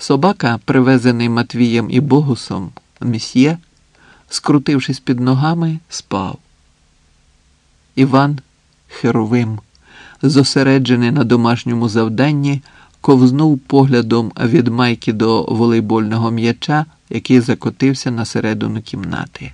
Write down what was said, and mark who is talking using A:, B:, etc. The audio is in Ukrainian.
A: Собака, привезений Матвієм і Богусом, місьє, скрутившись під ногами, спав. Іван Херовим, зосереджений на домашньому завданні, ковзнув поглядом від майки до волейбольного м'яча, який закотився на середину кімнати.